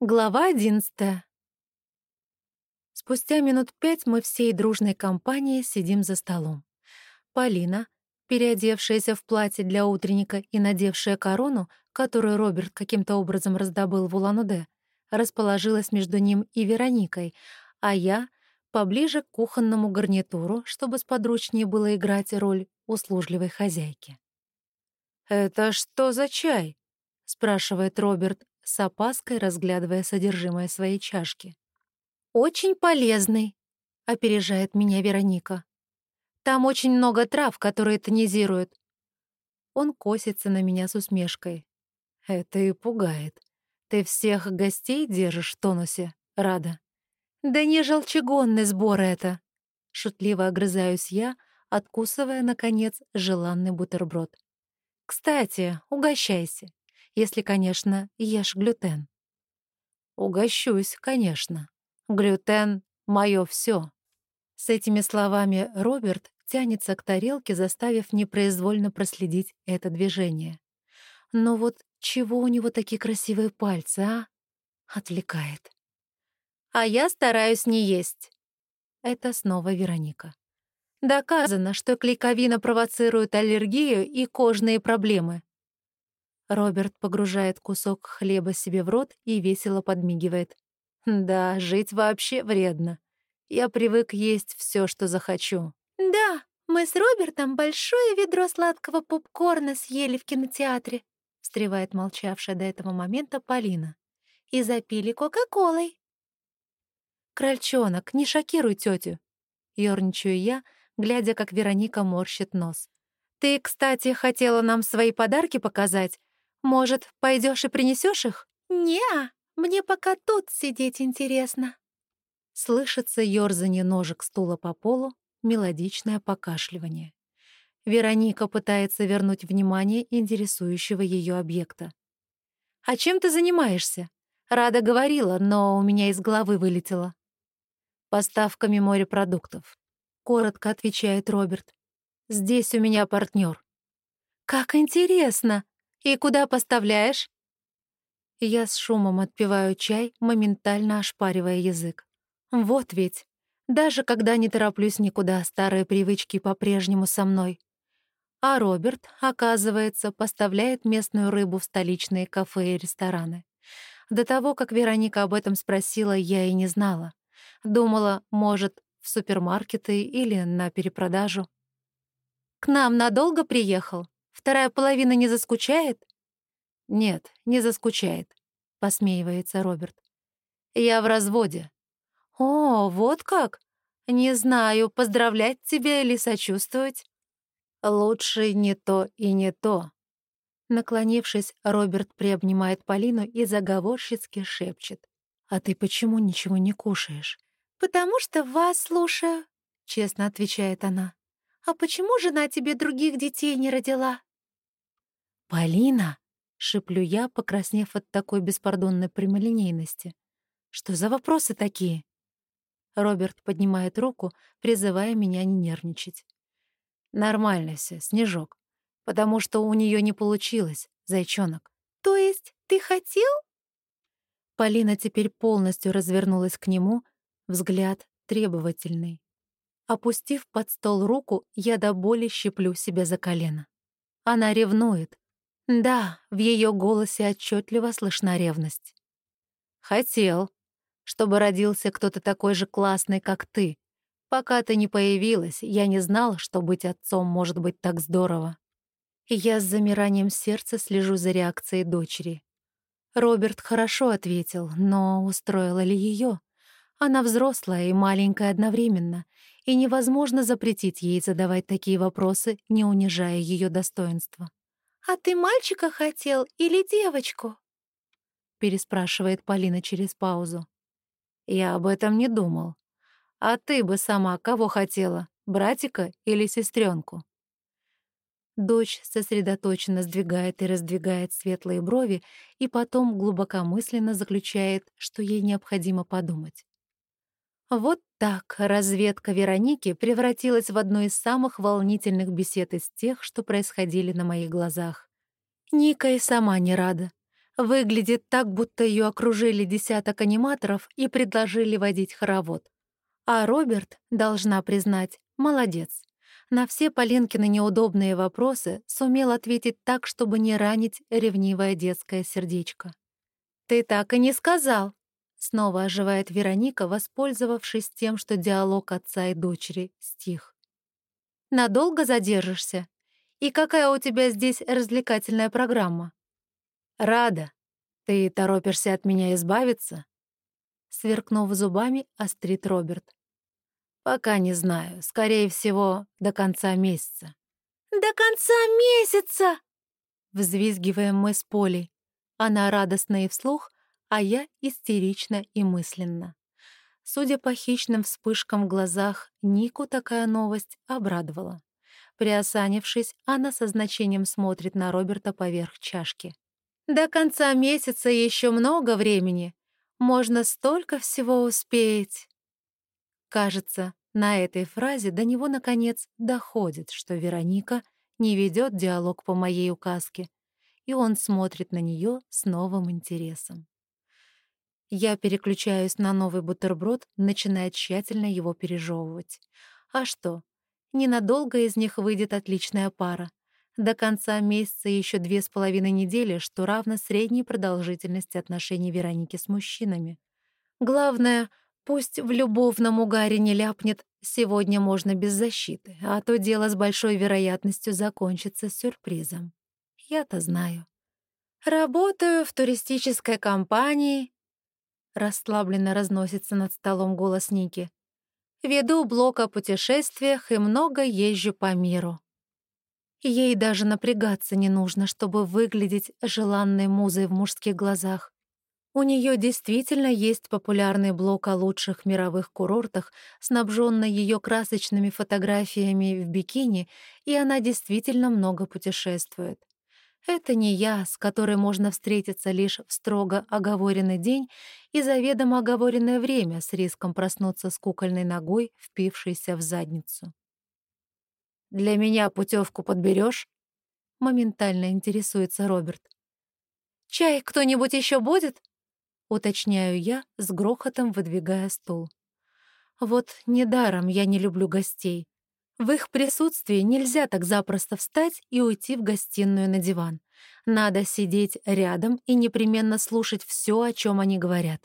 Глава одиннадцатая. Спустя минут пять мы всей дружной компанией сидим за столом. Полина, переодевшаяся в платье для утренника и надевшая корону, которую Роберт каким-то образом раздобыл в Улан-Удэ, расположилась между ним и Вероникой, а я — поближе к кухонному гарнитуру, чтобы сподручнее было играть роль услужливой хозяйки. «Это что за чай?» — спрашивает Роберт, с опаской разглядывая содержимое своей чашки. «Очень полезный», — опережает меня Вероника. «Там очень много трав, которые тонизируют». Он косится на меня с усмешкой. «Это и пугает. Ты всех гостей держишь в тонусе, Рада?» «Да не желчегонный сбор это!» Шутливо огрызаюсь я, откусывая, наконец, желанный бутерброд. «Кстати, угощайся если, конечно, ешь глютен. Угощусь, конечно. Глютен — мое все. С этими словами Роберт тянется к тарелке, заставив непроизвольно проследить это движение. Но вот чего у него такие красивые пальцы, а? Отвлекает. А я стараюсь не есть. Это снова Вероника. Доказано, что клейковина провоцирует аллергию и кожные проблемы. Роберт погружает кусок хлеба себе в рот и весело подмигивает. «Да, жить вообще вредно. Я привык есть все, что захочу». «Да, мы с Робертом большое ведро сладкого попкорна съели в кинотеатре», встревает молчавшая до этого момента Полина. «И запили Кока-Колой». «Крольчонок, не шокируй тетю!» Ёрничаю я, глядя, как Вероника морщит нос. «Ты, кстати, хотела нам свои подарки показать, может, пойдешь и принесешь их? Не, мне пока тут сидеть интересно. Слышится ёрзание ножек стула по полу, мелодичное покашливание. Вероника пытается вернуть внимание интересующего ее объекта. «А чем ты занимаешься?» Рада говорила, но у меня из головы вылетело. «Поставками морепродуктов», — коротко отвечает Роберт. «Здесь у меня партнер. «Как интересно!» «И куда поставляешь?» Я с шумом отпиваю чай, моментально ошпаривая язык. Вот ведь, даже когда не тороплюсь никуда, старые привычки по-прежнему со мной. А Роберт, оказывается, поставляет местную рыбу в столичные кафе и рестораны. До того, как Вероника об этом спросила, я и не знала. Думала, может, в супермаркеты или на перепродажу. «К нам надолго приехал?» Вторая половина не заскучает?» «Нет, не заскучает», — посмеивается Роберт. «Я в разводе». «О, вот как? Не знаю, поздравлять тебя или сочувствовать». «Лучше не то и не то». Наклонившись, Роберт приобнимает Полину и заговорщицки шепчет. «А ты почему ничего не кушаешь?» «Потому что вас слушаю», — честно отвечает она. «А почему жена тебе других детей не родила?» «Полина!» — шиплю я, покраснев от такой беспардонной прямолинейности. «Что за вопросы такие?» Роберт поднимает руку, призывая меня не нервничать. «Нормально все, Снежок. Потому что у нее не получилось, зайчонок». «То есть ты хотел?» Полина теперь полностью развернулась к нему, взгляд требовательный. Опустив под стол руку, я до боли щиплю себя за колено. Она ревнует, да, в ее голосе отчетливо слышна ревность. Хотел, чтобы родился кто-то такой же классный, как ты. Пока ты не появилась, я не знал, что быть отцом может быть так здорово. Я с замиранием сердца слежу за реакцией дочери. Роберт хорошо ответил, но устроила ли ее? Она взрослая и маленькая одновременно, и невозможно запретить ей задавать такие вопросы, не унижая ее достоинства. «А ты мальчика хотел или девочку?» — переспрашивает Полина через паузу. «Я об этом не думал. А ты бы сама кого хотела, братика или сестренку? Дочь сосредоточенно сдвигает и раздвигает светлые брови и потом глубокомысленно заключает, что ей необходимо подумать. Вот так разведка Вероники превратилась в одну из самых волнительных бесед из тех, что происходили на моих глазах. Ника и сама не рада. Выглядит так, будто ее окружили десяток аниматоров и предложили водить хоровод. А Роберт, должна признать, молодец. На все Полинкины неудобные вопросы сумел ответить так, чтобы не ранить ревнивое детское сердечко. «Ты так и не сказал!» Снова оживает Вероника, воспользовавшись тем, что диалог отца и дочери стих. «Надолго задержишься? И какая у тебя здесь развлекательная программа?» «Рада. Ты торопишься от меня избавиться?» Сверкнув зубами, острит Роберт. «Пока не знаю. Скорее всего, до конца месяца». «До конца месяца!» Взвизгиваем мы с Полей. Она радостна и вслух, а я истерично и мысленно. Судя по хищным вспышкам в глазах, Нику такая новость обрадовала. Приосанившись, она со значением смотрит на Роберта поверх чашки. До конца месяца еще много времени. Можно столько всего успеть. Кажется, на этой фразе до него, наконец, доходит, что Вероника не ведет диалог по моей указке, и он смотрит на нее с новым интересом. Я переключаюсь на новый бутерброд, начиная тщательно его пережевывать. А что? Ненадолго из них выйдет отличная пара. До конца месяца еще две с половиной недели, что равно средней продолжительности отношений Вероники с мужчинами. Главное, пусть в любовном угаре не ляпнет «сегодня можно без защиты», а то дело с большой вероятностью закончится сюрпризом. Я-то знаю. Работаю в туристической компании. Расслабленно разносится над столом голос Ники. Веду блог о путешествиях и много езжу по миру. Ей даже напрягаться не нужно, чтобы выглядеть желанной музой в мужских глазах. У нее действительно есть популярный блог о лучших мировых курортах, снабженный ее красочными фотографиями в бикини, и она действительно много путешествует. Это не я, с которой можно встретиться лишь в строго оговоренный день и заведомо оговоренное время с риском проснуться с кукольной ногой, впившейся в задницу. «Для меня путевку подберешь? Моментально интересуется Роберт. «Чай кто-нибудь еще будет?» Уточняю я, с грохотом выдвигая стул. Вот недаром я не люблю гостей. В их присутствии нельзя так запросто встать и уйти в гостиную на диван. Надо сидеть рядом и непременно слушать все, о чем они говорят.